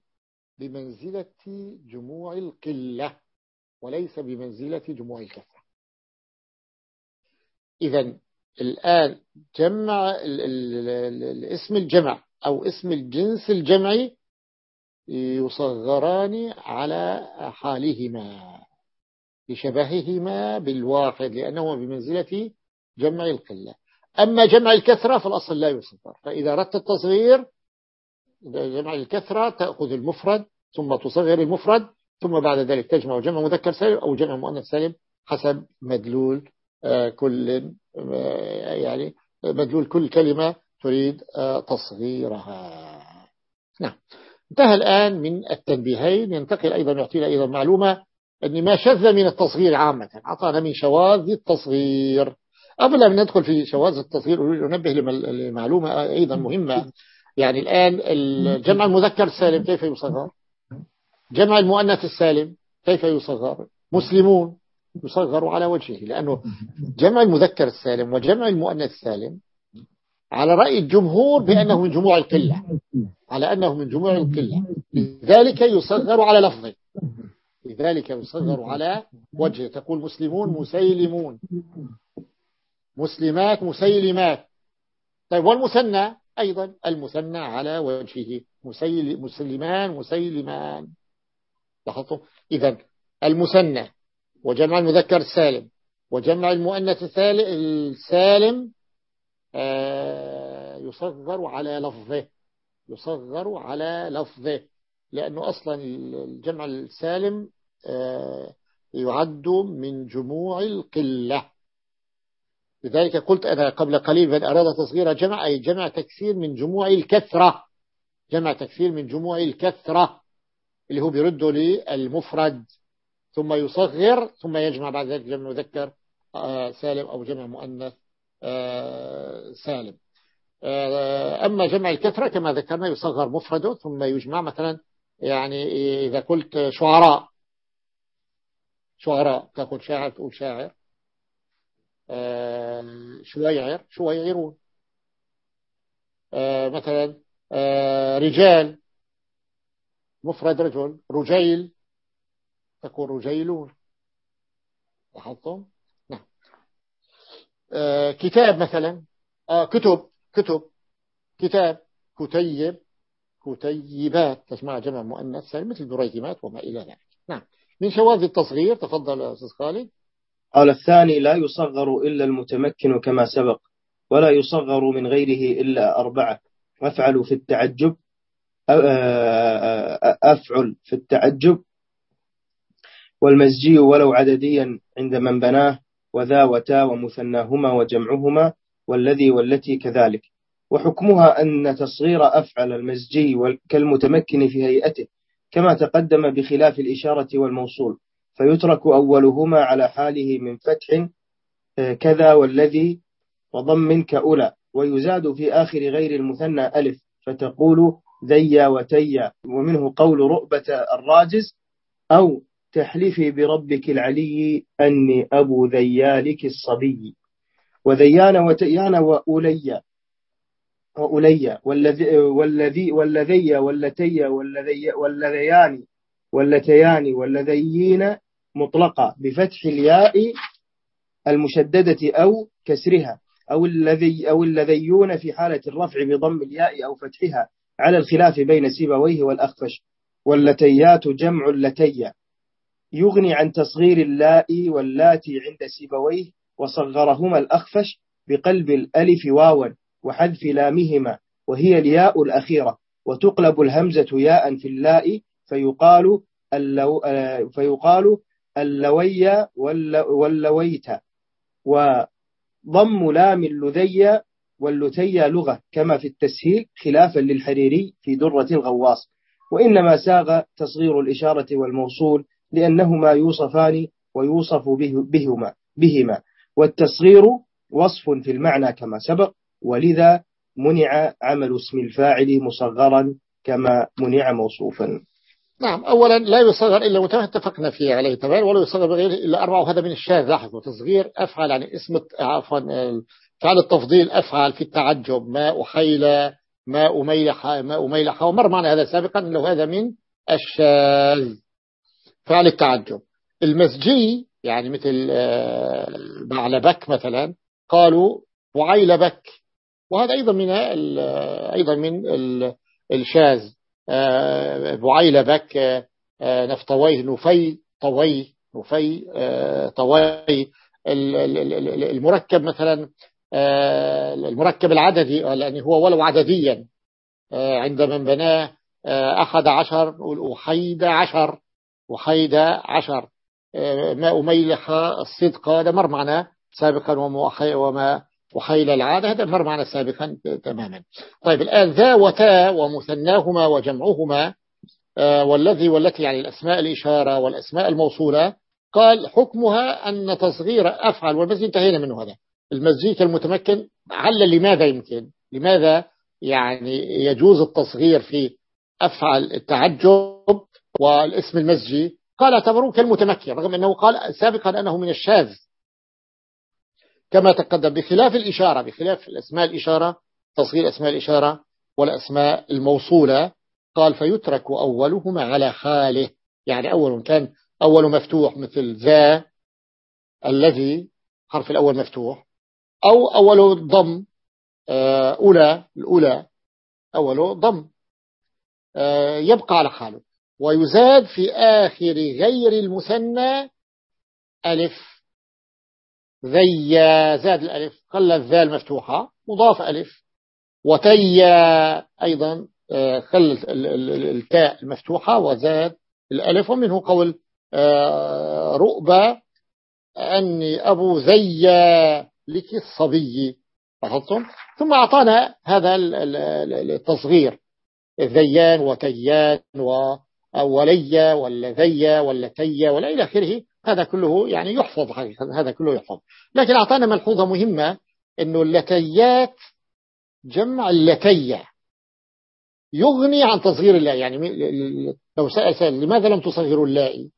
بمنزلة جموع القلة. وليس بمنزلة جموع الكثرة إذا الآن جمع اسم الجمع أو اسم الجنس الجمعي يصغران على حالهما لشبههما بالواحد لأنه بمنزلة جمع القلة. أما جمع الكثرة فالأصل لا يصغر فإذا أردت التصغير جمع الكثرة تأخذ المفرد ثم تصغر المفرد ثم بعد ذلك تجمع جمع مذكر سالم أو جمع مؤنث سالم حسب مدلول كل يعني مدلول كل كلمة تريد آه، تصغيرها. نعم. انتهى الآن من التنبيهين. ينتقل أيضا يعطينا أيضا معلومة أن ما شذ من التصغير عامة. أعطانا من شواذ التصغير. قبل أن ندخل في شواذ التصغير أريد أنبه لمعلومة أيضا مهمة. يعني الآن الجمع المذكر السالم كيف يصغر؟ جمع المؤنث السالم كيف يصغر؟ مسلمون. يصغر على وجهه لأنه جمع المذكر السالم وجمع المؤنث السالم على رأي الجمهور بأنه من جموع القلة على أنه من جموع القلة. لذلك يصغر على لفظه. لذلك يصغر على وجهه. تقول مسلمون مسيلمون. مسلمات مسيلمات. طيب والمثنى أيضا؟ المثنى على وجهه. مسلمان مسيلمان. لاحظتم إذا المثنى وجمع المذكر السالم. وجمع المؤنث السالم آه، يصغر على لفظه. يصغر على لفظه. لأنه أصلا الجمع السالم آه، يعد من جموع القلة. لذلك قلت أنا قبل قليل من أراد تصغير جمع أي جمع تكثير من جموع الكثرة. جمع تكثير من جموع الكثرة اللي هو بيرده للمفرد. ثم يصغر ثم يجمع بعد ذلك جمع مذكر آه، سالم أو جمع مؤنث آه، سالم. آه، أما جمع الكثرة كما ذكرنا يصغر مفرده ثم يجمع مثلا يعني إذا قلت شعراء. شعراء تقول شاعر تقول شاعر. شويعر شويعرون. مثلا رجال. مفرد رجل. رجيل. تكون رجيلون لاحظتم؟ نعم. آه كتاب مثلا. آه كتب كتب. كتاب. كتيب. كتيبات. تسمع جمع مؤنث سالم مثل بريتمات وما إلى ذلك. نعم. من شواذ التصغير. تفضل أستاذ خالد. قال الثاني لا يصغر إلا المتمكن كما سبق ولا يصغر من غيره إلا أربعة. أفعل في التعجب. أفعل في التعجب. والمزجي ولو عدديا عند من بناه وذا وتا ومثناهما وجمعهما والذي والتي كذلك. وحكمها أن تصغير أفعل المزجي كالمتمكن في هيئته كما تقدم بخلاف الإشارة والموصول. فيترك أولهما على حاله من فتح آه، كذا والذي وضم كأولى ويزاد في آخر غير المثنى ألف فتقول ذيا وتيا. ومنه قول رؤبة الراجز أو تحلفي بربك العلي أني أبو ذيالك الصبي. وذيان وتيان وأولي وأولي والذي والذي والذي والتي والذي والذيان واللتيان. والذيين مطلقة. بفتح الياء المشددة أو كسرها. أو الذي أو الذيون في حالة الرفع بضم الياء أو فتحها. على الخلاف بين سيبويه والأخفش. واللتيات جمع اللتي. يغني عن تصغير اللاء واللاتي عند سيبويه وصغرهما الأخفش بقلب الألف واوا وحذف لامهما وهي الياء الأخيرة وتقلب الهمزة ياء في اللاء فيقال اللو فيقال اللوي واللويت وضم لام اللذي واللتي لغة كما في التسهيل خلافا للحريري في درة الغواص. وإنما ساغ تصغير الإشارة والموصول لأنهما يوصفان ويوصف بهما, بهما. والتصغير وصف في المعنى كما سبق ولذا منع عمل اسم الفاعل مصغرا كما منع موصوفا. نعم أولا لا يصغر إلا متى اتفقنا فيه عليه تمام ولا يصغر بغيره إلا أربعة وهذا من الشاذ لاحظوا تصغير أفعل يعني اسم عفوا فعل التفضيل أفعل في التعجب ما أحيل ما أميلح ما أميلح ومر معنا هذا سابقا أنه هذا من الشاذ. فعل التعجب. المسجي يعني مثل آه، بعلبك مثلا قالوا بعيلبك وهذا أيضا من أيضا من الشاذ آه، بعيلبك آه، نفتويه نفي طوي نفي طوي. المركب مثلا المركب العددي لأنه هو ولو عدديا عند من بناه أحد عشر نقول أحيد عشر. وحيدة عشر. آه، ما أميلح الصدق هذا مر معنا سابقا وما وحيل العادة. هذا مر معنا سابقا تماما. طيب الآن ذا وتا ومثناهما وجمعهما آه، والذي والتي يعني الأسماء الإشارة والأسماء الموصولة قال حكمها أن تصغير أفعل والمزي انتهينا منه هذا. المزيكا المتمكن علل لماذا يمكن؟ لماذا يعني يجوز التصغير في أفعل التعجب؟ والاسم المزجي قال اعتبروه كالمتمكن رغم أنه قال سابقا أنه من الشاذ. كما تقدم بخلاف الإشارة بخلاف الأسماء الإشارة تصغير أسماء الإشارة والأسماء الموصولة قال فيترك أولهما على حاله يعني أول كان أول مفتوح مثل ذا الذي حرف الأول مفتوح أو أول ضم آه، أولى الأولى أول ضم آه، يبقى على حاله ويزاد في آخر غير المثنى ألف. ذي زاد الألف قل الذال مفتوحة مضاف ألف. وتي أيضا آه، خل التاء المفتوحة وزاد الألف. ومنه قول رؤبة أني أبو زي لك الصبي لاحظتم؟ ثم أعطانا هذا التصغير ذيان وتيان وولي والذي والتي ولا إلى آخره هذا كله يعني يحفظ هذا كله يحفظ. لكن أعطانا ملحوظة مهمة أنه اللتيات جمع اللتية يغني عن تصغير الله يعني لو سأل سأل لماذا لم تصغروا اللائي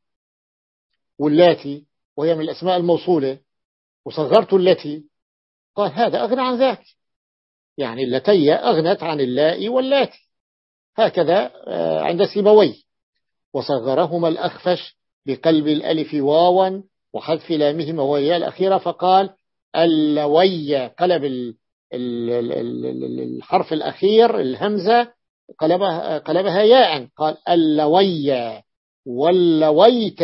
واللاتي وهي من الأسماء الموصولة. وصغرت التي قال هذا أغنى عن ذاك. يعني اللتي أغنت عن اللاء واللاتي. هكذا آه، عند سيبوي وصغرهما الأخفش بقلب الألف واوا وحذف لامهما وهي الأخيرة فقال اللوي قلب الحرف الأخير الهمزة قلبها, قلبها ياء. قال اللوي واللويت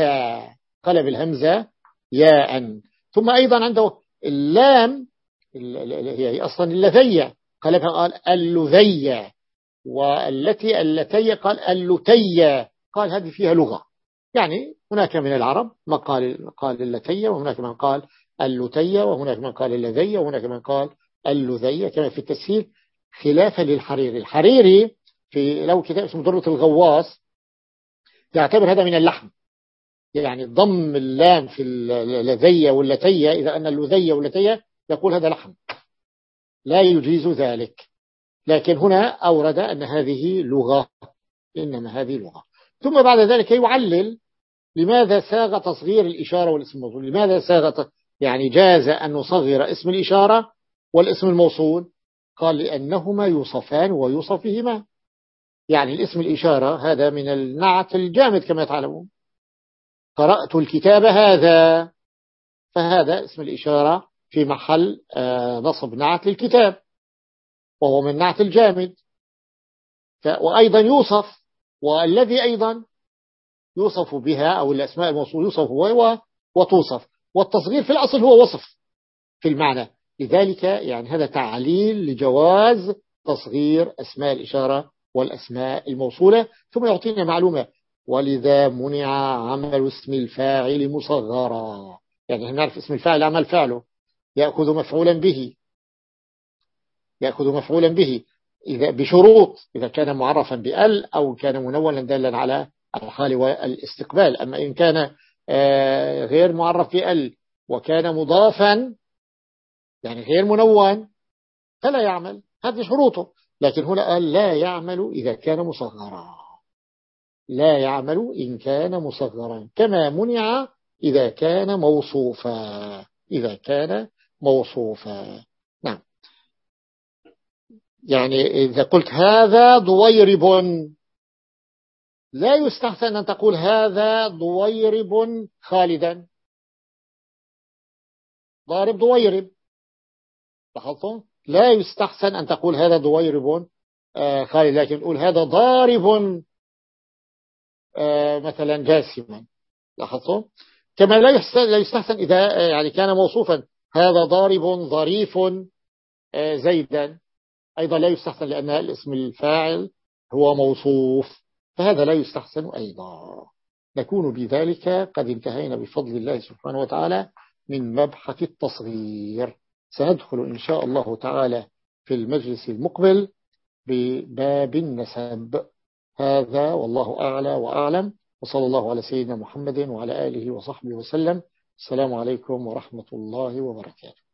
قلب الهمزة ياء. ثم أيضا عنده اللام هي أصلا اللذية قلبها قال اللذية والتي التي قال اللتية قال هذه فيها لغة. يعني هناك من العرب ما قال قال اللتية وهناك من قال اللتية وهناك من قال اللذية وهناك من قال اللذية. كما في التسهيل خلافا للحريري. الحريري في لو كتاب اسمه درة الغواص يعتبر هذا من اللحم. يعني ضم اللام في اللذية واللتية إذا أن اللذية واللتية يقول هذا لحم. لا يجيز ذلك. لكن هنا أورد أن هذه لغة إنما هذه لغة. ثم بعد ذلك يعلل لماذا ساغ تصغير الإشارة والاسم الموصول. لماذا ساغ يعني جاز أن نصغر اسم الإشارة والاسم الموصول؟ قال لأنهما يوصفان ويوصف بهما يعني الاسم الإشارة هذا من النعت الجامد كما تعلمون. قرأت الكتاب هذا فهذا اسم الإشارة في محل آه، نصب نعت للكتاب وهو من نعت الجامد. وأيضا يوصف والذي أيضا يوصف بها أو الأسماء الموصول يوصف هو وتوصف. والتصغير في الأصل هو وصف في المعنى. لذلك يعني هذا تعليل لجواز تصغير أسماء الإشارة والأسماء الموصولة ثم يعطينا معلومة. ولذا منع عمل اسم الفاعل مصغرا. يعني نعرف اسم الفاعل؟ عمل فعله. يأخذ مفعولا به. يأخذ مفعولا به. إذا بشروط إذا كان معرفا بأل أو كان منولا دالا على الحال والاستقبال. أما إن كان آه، غير معرف بأل وكان مضافا يعني غير منون فلا يعمل. هذه شروطه. لكن هنا قال لا يعمل إذا كان مصغرا. لا يعمل إن كان مصغرا. كما منع إذا كان موصوفا. إذا كان موصوفا. يعني إذا قلت هذا ضويرب. لا يستحسن أن تقول هذا ضويرب خالدا. ضارب ضويرب. لاحظتم؟ لا يستحسن أن تقول هذا ضويرب آه، خالد لكن تقول هذا ضارب آه، مثلا جاسما لاحظتم؟ كما لا يستحسن إذا آه، يعني كان موصوفا هذا ضارب ظريف زيدا. أيضا لا يستحسن لأن الاسم الفاعل هو موصوف فهذا لا يستحسن أيضا. نكون بذلك قد انتهينا بفضل الله سبحانه وتعالى من مبحث التصغير. سندخل إن شاء الله تعالى في المجلس المقبل بباب النسب. هذا والله أعلى وأعلم. وصلى الله على سيدنا محمد وعلى آله وصحبه وسلم. السلام عليكم ورحمة الله وبركاته.